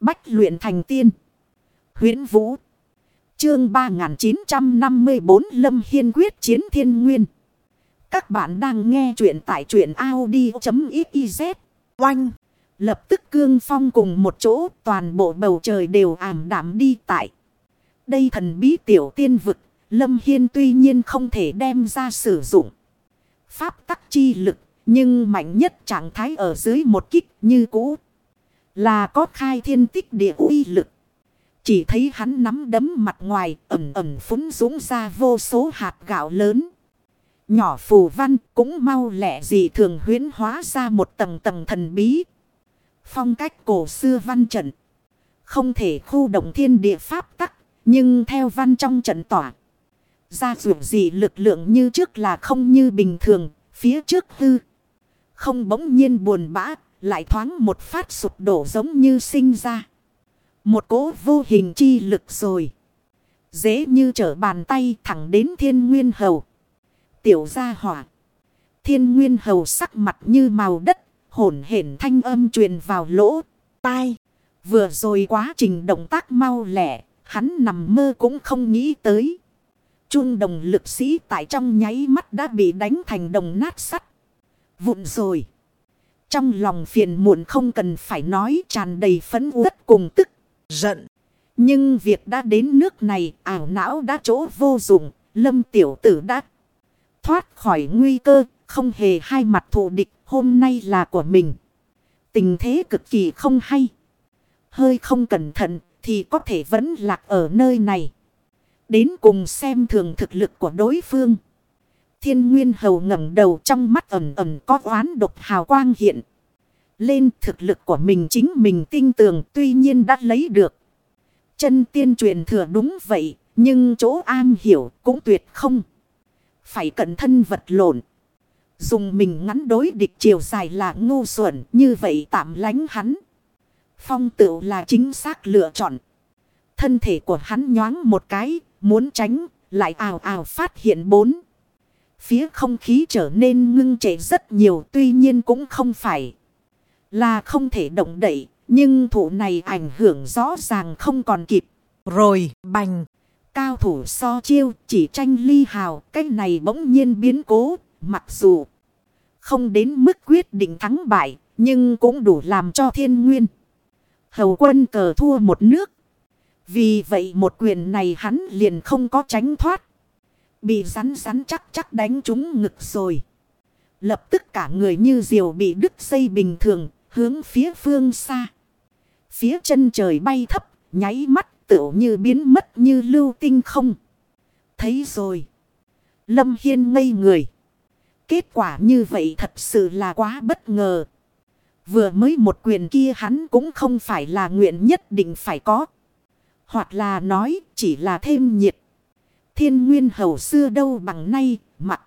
Bách luyện thành tiên. huyễn Vũ. Chương 3954 Lâm Hiên quyết chiến thiên nguyên. Các bạn đang nghe truyện tại truyện Audi.xyz. Oanh. Lập tức cương phong cùng một chỗ, toàn bộ bầu trời đều ảm đạm đi tại. Đây thần bí tiểu tiên vực. Lâm Hiên tuy nhiên không thể đem ra sử dụng. Pháp tắc chi lực. Nhưng mạnh nhất trạng thái ở dưới một kích như cũ. Là có khai thiên tích địa uy lực. Chỉ thấy hắn nắm đấm mặt ngoài, ẩm ẩm phúng dũng ra vô số hạt gạo lớn. Nhỏ phù văn cũng mau lẹ gì thường huyến hóa ra một tầng tầng thần bí. Phong cách cổ xưa văn trận. Không thể khu động thiên địa pháp tắc. Nhưng theo văn trong trận tỏa. Ra dù gì lực lượng như trước là không như bình thường. Phía trước hư. Không bỗng nhiên buồn bã. Lại thoáng một phát sụp đổ giống như sinh ra. Một cỗ vô hình chi lực rồi. Dễ như trở bàn tay thẳng đến thiên nguyên hầu. Tiểu gia hỏa. Thiên nguyên hầu sắc mặt như màu đất. Hổn hển thanh âm truyền vào lỗ. Tai. Vừa rồi quá trình động tác mau lẻ. Hắn nằm mơ cũng không nghĩ tới. Trung đồng lực sĩ tại trong nháy mắt đã bị đánh thành đồng nát sắt. Vụn rồi. Trong lòng phiền muộn không cần phải nói tràn đầy phấn uất cùng tức, giận. Nhưng việc đã đến nước này ảo não đã chỗ vô dụng. Lâm tiểu tử đã thoát khỏi nguy cơ. Không hề hai mặt thù địch hôm nay là của mình. Tình thế cực kỳ không hay. Hơi không cẩn thận thì có thể vẫn lạc ở nơi này. Đến cùng xem thường thực lực của đối phương. Thiên Nguyên Hầu ngẩng đầu trong mắt ẩm ẩm có oán độc hào quang hiện. Lên thực lực của mình chính mình tin tưởng tuy nhiên đã lấy được. Chân tiên truyền thừa đúng vậy, nhưng chỗ an hiểu cũng tuyệt không. Phải cẩn thân vật lộn. Dùng mình ngắn đối địch chiều dài là ngu xuẩn như vậy tạm lánh hắn. Phong tựu là chính xác lựa chọn. Thân thể của hắn nhoáng một cái, muốn tránh, lại ào ào phát hiện bốn. Phía không khí trở nên ngưng trệ rất nhiều, tuy nhiên cũng không phải là không thể động đậy. Nhưng thủ này ảnh hưởng rõ ràng không còn kịp. Rồi, bành. Cao thủ so chiêu, chỉ tranh ly hào. Cái này bỗng nhiên biến cố. Mặc dù không đến mức quyết định thắng bại. Nhưng cũng đủ làm cho thiên nguyên. Hầu quân cờ thua một nước. Vì vậy một quyền này hắn liền không có tránh thoát. Bị rắn rắn chắc chắc đánh trúng ngực rồi. Lập tức cả người như diều bị đứt dây bình thường, hướng phía phương xa. Phía chân trời bay thấp, nháy mắt tựu như biến mất như lưu tinh không. Thấy rồi. Lâm Hiên ngây người. Kết quả như vậy thật sự là quá bất ngờ. Vừa mới một quyền kia hắn cũng không phải là nguyện nhất định phải có. Hoặc là nói chỉ là thêm nhiệt. Thiên nguyên hầu xưa đâu bằng nay, mặc.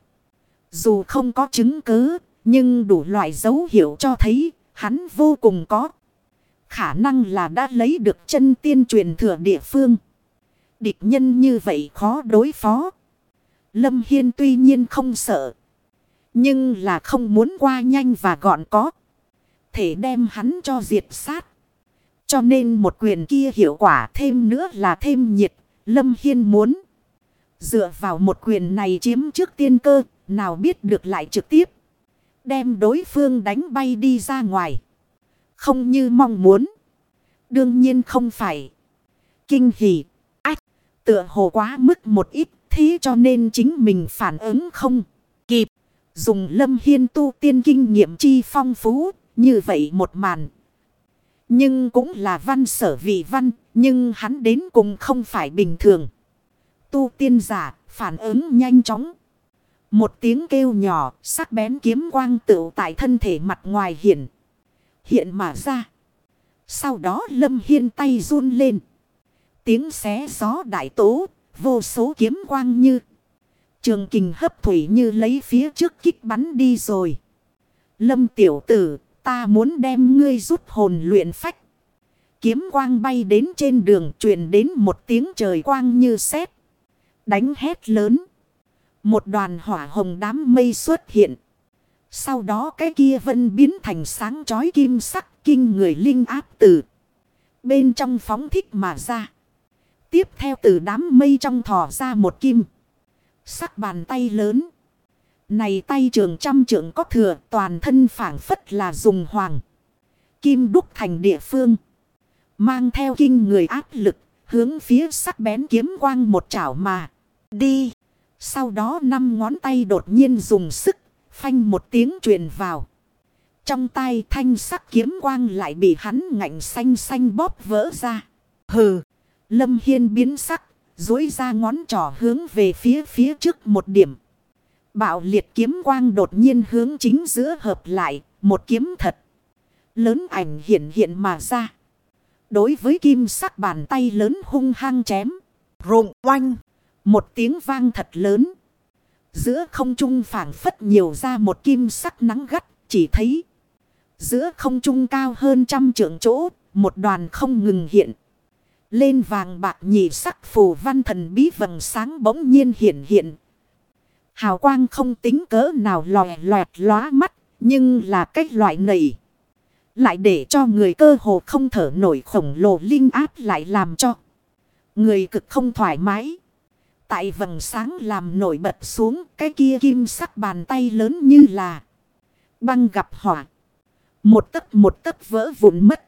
Dù không có chứng cứ, nhưng đủ loại dấu hiệu cho thấy hắn vô cùng có. Khả năng là đã lấy được chân tiên truyền thừa địa phương. Địch nhân như vậy khó đối phó. Lâm Hiên tuy nhiên không sợ. Nhưng là không muốn qua nhanh và gọn có. Thể đem hắn cho diệt sát. Cho nên một quyền kia hiệu quả thêm nữa là thêm nhiệt. Lâm Hiên muốn. Dựa vào một quyền này chiếm trước tiên cơ. Nào biết được lại trực tiếp. Đem đối phương đánh bay đi ra ngoài. Không như mong muốn. Đương nhiên không phải. Kinh hỉ. Ách. Tựa hồ quá mức một ít. Thế cho nên chính mình phản ứng không. Kịp. Dùng lâm hiên tu tiên kinh nghiệm chi phong phú. Như vậy một màn. Nhưng cũng là văn sở vị văn. Nhưng hắn đến cùng không phải bình thường. Tu tiên giả. Phản ứng nhanh chóng. Một tiếng kêu nhỏ, sắc bén kiếm quang tựu tại thân thể mặt ngoài hiện. Hiện mà ra. Sau đó lâm hiên tay run lên. Tiếng xé gió đại tố, vô số kiếm quang như. Trường kình hấp thủy như lấy phía trước kích bắn đi rồi. Lâm tiểu tử, ta muốn đem ngươi rút hồn luyện phách. Kiếm quang bay đến trên đường truyền đến một tiếng trời quang như sét Đánh hét lớn. Một đoàn hỏa hồng đám mây xuất hiện. Sau đó cái kia vân biến thành sáng chói kim sắc kinh người linh áp tử. Bên trong phóng thích mà ra. Tiếp theo từ đám mây trong thò ra một kim. Sắc bàn tay lớn. Này tay trường trăm trưởng có thừa, toàn thân phản phất là dùng hoàng. Kim đúc thành địa phương. Mang theo kinh người áp lực. Hướng phía sắc bén kiếm quang một chảo mà. Đi. Sau đó năm ngón tay đột nhiên dùng sức. Phanh một tiếng truyền vào. Trong tay thanh sắc kiếm quang lại bị hắn ngạnh xanh xanh bóp vỡ ra. Hừ. Lâm Hiên biến sắc. Dối ra ngón trỏ hướng về phía phía trước một điểm. Bạo liệt kiếm quang đột nhiên hướng chính giữa hợp lại. Một kiếm thật. Lớn ảnh hiện hiện mà ra. Đối với kim sắc bàn tay lớn hung hăng chém. Rụng oanh. Một tiếng vang thật lớn. Giữa không trung phảng phất nhiều ra một kim sắc nắng gắt. Chỉ thấy. Giữa không trung cao hơn trăm trượng chỗ. Một đoàn không ngừng hiện. Lên vàng bạc nhị sắc phù văn thần bí vầng sáng bỗng nhiên hiện hiện. Hào quang không tính cỡ nào lòe loẹt lóa mắt. Nhưng là cách loại này. Lại để cho người cơ hồ không thở nổi khổng lồ linh áp lại làm cho. Người cực không thoải mái. Tại vầng sáng làm nổi bật xuống cái kia kim sắc bàn tay lớn như là băng gặp hỏa. Một tấc một tấc vỡ vụn mất.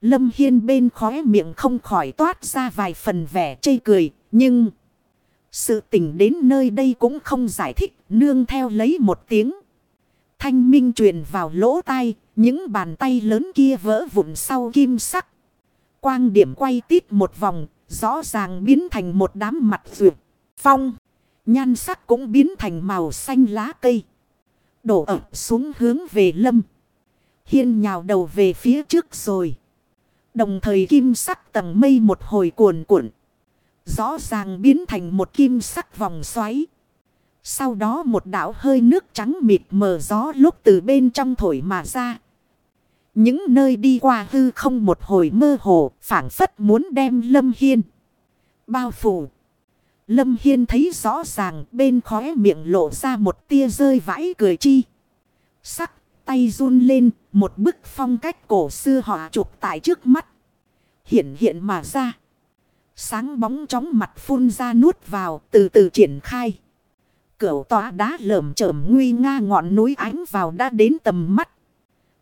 Lâm Hiên bên khóe miệng không khỏi toát ra vài phần vẻ chây cười. Nhưng sự tình đến nơi đây cũng không giải thích nương theo lấy một tiếng. Thanh minh truyền vào lỗ tai những bàn tay lớn kia vỡ vụn sau kim sắc. Quang điểm quay tít một vòng, rõ ràng biến thành một đám mặt ruột Phong, nhan sắc cũng biến thành màu xanh lá cây. Đổ ập xuống hướng về lâm. Hiên nhào đầu về phía trước rồi. Đồng thời kim sắc tầng mây một hồi cuồn cuộn. Rõ ràng biến thành một kim sắc vòng xoáy. Sau đó một đảo hơi nước trắng mịt mờ gió lúc từ bên trong thổi mà ra. Những nơi đi qua hư không một hồi mơ hồ, phảng phất muốn đem Lâm Hiên. Bao phủ. Lâm Hiên thấy rõ ràng bên khóe miệng lộ ra một tia rơi vãi cười chi. Sắc, tay run lên, một bức phong cách cổ xưa họ chụp tại trước mắt. Hiện hiện mà ra. Sáng bóng chóng mặt phun ra nuốt vào, từ từ triển khai. Cửu tòa đá lởm chởm nguy nga ngọn núi ánh vào đã đến tầm mắt.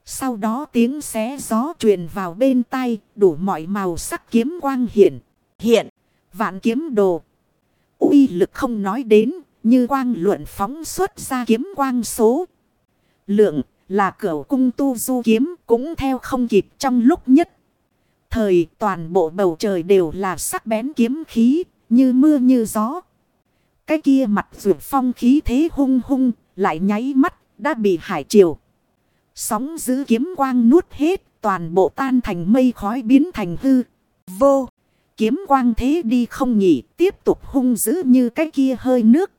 Sau đó tiếng xé gió truyền vào bên tay, đủ mọi màu sắc kiếm quang hiện. Hiện, vạn kiếm đồ uy lực không nói đến, như quang luận phóng xuất ra kiếm quang số. Lượng là cửa cung tu du kiếm cũng theo không kịp trong lúc nhất. Thời toàn bộ bầu trời đều là sắc bén kiếm khí, như mưa như gió. Cái kia mặt rượu phong khí thế hung hung, lại nháy mắt, đã bị hải triều. Sóng giữ kiếm quang nuốt hết, toàn bộ tan thành mây khói biến thành hư. Vô, kiếm quang thế đi không nhỉ, tiếp tục hung dữ như cái kia hơi nước.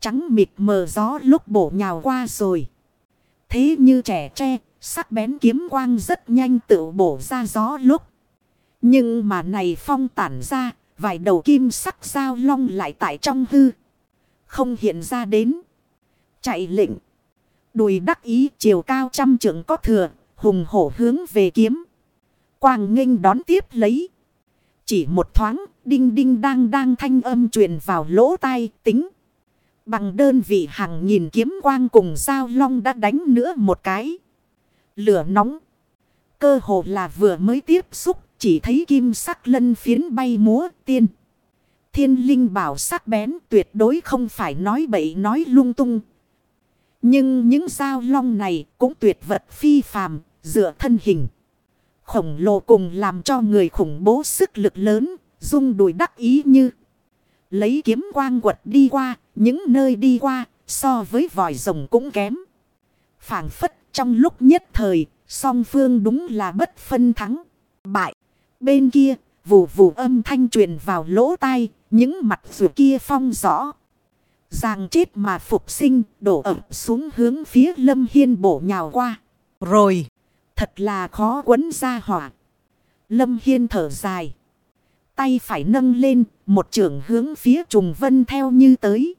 Trắng mịt mờ gió lúc bổ nhào qua rồi. Thế như trẻ tre, sắc bén kiếm quang rất nhanh tự bổ ra gió lúc. Nhưng mà này phong tản ra, vài đầu kim sắc dao long lại tại trong hư. Không hiện ra đến. Chạy lệnh. Đùi đắc ý chiều cao trăm trượng có thừa, hùng hổ hướng về kiếm. Quang nghênh đón tiếp lấy. Chỉ một thoáng, đinh đinh đang đang thanh âm truyền vào lỗ tai tính. Bằng đơn vị hàng nghìn kiếm quang cùng sao long đã đánh nữa một cái. Lửa nóng. Cơ hồ là vừa mới tiếp xúc, chỉ thấy kim sắc lân phiến bay múa tiên. Thiên linh bảo sắc bén tuyệt đối không phải nói bậy nói lung tung, nhưng những dao long này cũng tuyệt vật phi phàm, dựa thân hình. Khổng lồ cùng làm cho người khủng bố sức lực lớn, rung đùi đắc ý như. Lấy kiếm quang quật đi qua, những nơi đi qua, so với vòi rồng cũng kém. phảng phất trong lúc nhất thời, song phương đúng là bất phân thắng. Bại, bên kia, vù vù âm thanh truyền vào lỗ tai, những mặt dù kia phong rõ. Giàng chết mà phục sinh, đổ ẩm xuống hướng phía lâm hiên bổ nhào qua. Rồi, thật là khó quấn ra hỏa. Lâm hiên thở dài. Tay phải nâng lên, một trường hướng phía trùng vân theo như tới.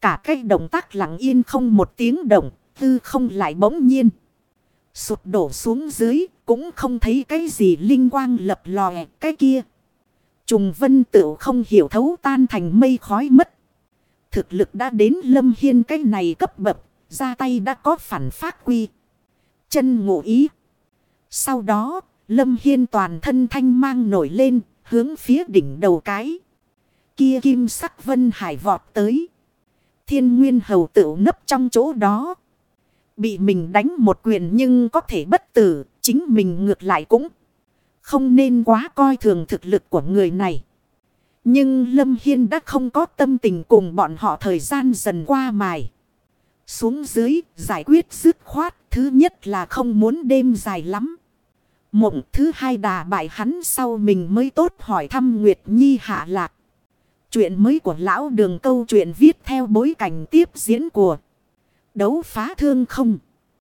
Cả cái động tác lặng yên không một tiếng động, tư không lại bỗng nhiên. sụt đổ xuống dưới cũng không thấy cái gì linh quang lập lòe cái kia. Trùng vân tự không hiểu thấu tan thành mây khói mất. Thực lực đã đến lâm hiên cái này cấp bậc, ra tay đã có phản phát quy. Chân ngụ ý. Sau đó, lâm hiên toàn thân thanh mang nổi lên, hướng phía đỉnh đầu cái. Kia kim sắc vân hải vọt tới. Thiên nguyên hầu tựu nấp trong chỗ đó. Bị mình đánh một quyền nhưng có thể bất tử, chính mình ngược lại cũng không nên quá coi thường thực lực của người này. Nhưng Lâm Hiên đã không có tâm tình cùng bọn họ thời gian dần qua mài. Xuống dưới, giải quyết dứt khoát, thứ nhất là không muốn đêm dài lắm. Mộng thứ hai đà bại hắn sau mình mới tốt hỏi thăm Nguyệt Nhi hạ lạc. Chuyện mới của lão đường câu chuyện viết theo bối cảnh tiếp diễn của đấu phá thương không.